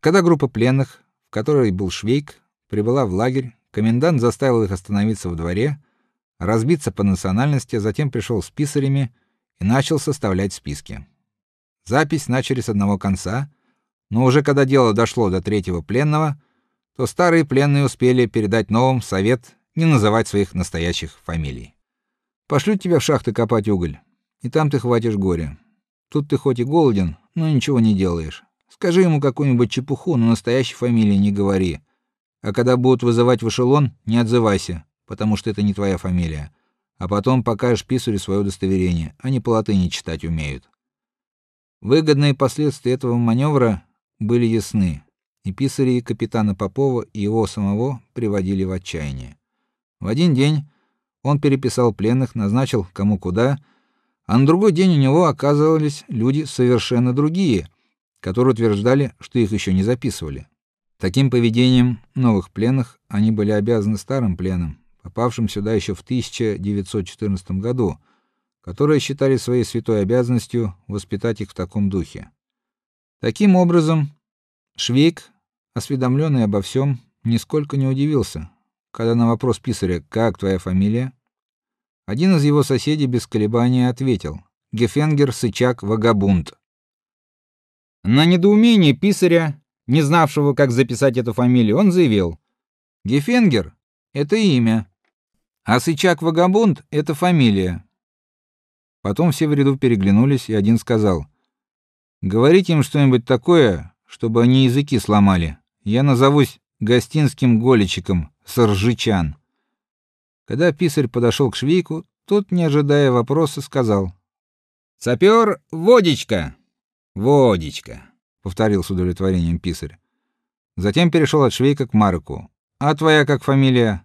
Когда группа пленных, в которой был Швейк, прибыла в лагерь, комендант заставил их остановиться в дворе, разбиться по национальности, затем пришел с писарями и начал составлять списки. Запись начали с одного конца, но уже когда дело дошло до третьего пленного, то старые пленные успели передать новым совет не называть своих настоящих фамилий. Пошлют тебя в шахты копать уголь, и там ты хватишь горя. Тут ты хоть и голоден, но ничего не делаешь. Скажи ему какую-нибудь чепуху, но настоящей фамилии не говори. А когда будут вызывать в эшелон, не отзывайся, потому что это не твоя фамилия. А потом покажешь писарю свое удостоверение. Они по латыни читать умеют. Выгодные последствия этого маневра были ясны, и писари капитана Попова и его самого приводили в отчаяние. В один день он переписал пленных, назначил кому куда, а на другой день у него оказывались люди совершенно другие, которые утверждали, что их еще не записывали. Таким поведением новых пленных они были обязаны старым пленным, попавшим сюда еще в 1914 году, которые считали своей святой обязанностью воспитать их в таком духе. Таким образом, Швейк, осведомленный обо всем, нисколько не удивился, когда на вопрос писаря: "Как твоя фамилия?" один из его соседей без колебания ответил: "Гефенгер Сычак Вагабунд". На недоумение писаря, не знавшего, как записать эту фамилию, он заявил: "Гефенгер это имя, а Сычак Вагабунд это фамилия". Потом все в ряду переглянулись, и один сказал: "Говорите им что-нибудь такое, чтобы они языки сломали. Я назовусь гостинским голичиком Соржичан". Когда писарь подошел к швейку, тот, не ожидая вопроса, сказал: "Сапер, водичка". "Водичка", повторил с удовлетворением писарь. Затем перешел от швейка к Марку. "А твоя как фамилия?"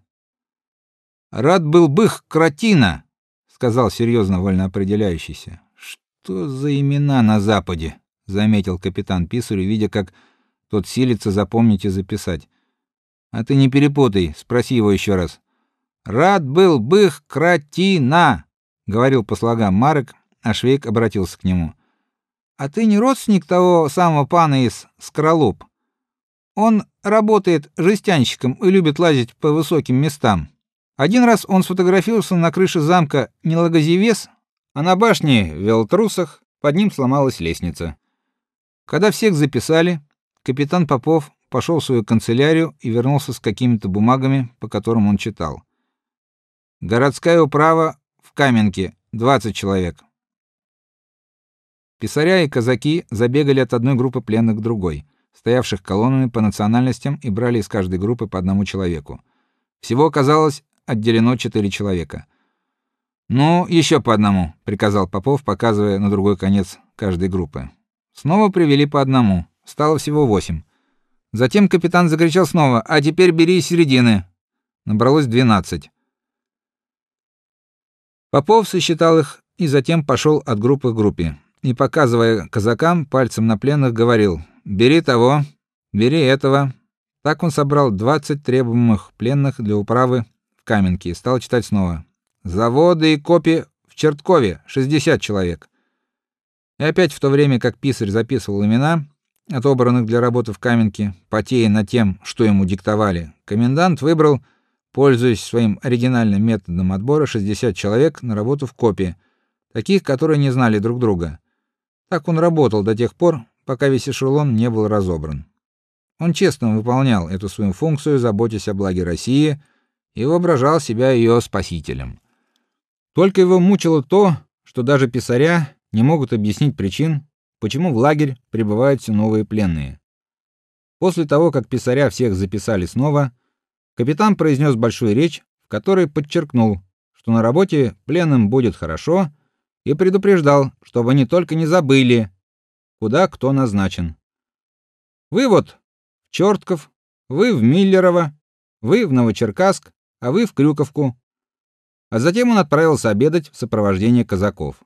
"Рад был бых Кратина", сказал серьезно вольноопределяющийся. Что за имена на западе? заметил капитан Писарю, видя, как тот силится запомнить и записать. А ты не перепутай, спроси его еще раз. Рад был бых Кратина, говорил по слогам Марк, а Швейк обратился к нему. А ты не родственник того самого пана из Скролоп? Он работает жестянщиком и любит лазить по высоким местам. Один раз он сфотографировался на крыше замка Нелагозевес, а на башне в Велтрусах под ним сломалась лестница. Когда всех записали, капитан Попов пошел в свою канцелярию и вернулся с какими-то бумагами, по которым он читал. Городская управа в Каменке 20 человек. Писаря и казаки забегали от одной группы пленных к другой, стоявших колоннами по национальностям и брали из каждой группы по одному человеку. Всего оказалось отделено четыре человека. Ну, еще по одному, приказал Попов, показывая на другой конец каждой группы. Снова привели по одному. Стало всего восемь. Затем капитан закричал снова: "А теперь бери из середины". Набралось двенадцать. Попов сосчитал их и затем пошел от группы к группе и показывая казакам пальцем на пленных говорил: "Бери того, бери этого". Так он собрал 20 требуемых пленных для управы в Каменке и стал читать снова. Заводы и копи в Черткове 60 человек. И опять в то время, как писарь записывал имена отобранных для работы в Каменке, потея над тем, что ему диктовали, комендант выбрал, пользуясь своим оригинальным методом отбора, 60 человек на работу в копе, таких, которые не знали друг друга. Так он работал до тех пор, пока весь эшелон не был разобран. Он честно выполнял эту свою функцию, заботясь о благе России, и воображал себя ее спасителем. Только его мучило то, что даже писаря не могут объяснить причин, почему в лагерь прибывают все новые пленные. После того, как писаря всех записали снова, капитан произнес большую речь, в которой подчеркнул, что на работе пленным будет хорошо, и предупреждал, чтобы они только не забыли, куда кто назначен. Вы вот в Чёртков, вы в Миллерово, вы в Новочеркасск, а вы в Крюковку. А затем он отправился обедать в сопровождении казаков.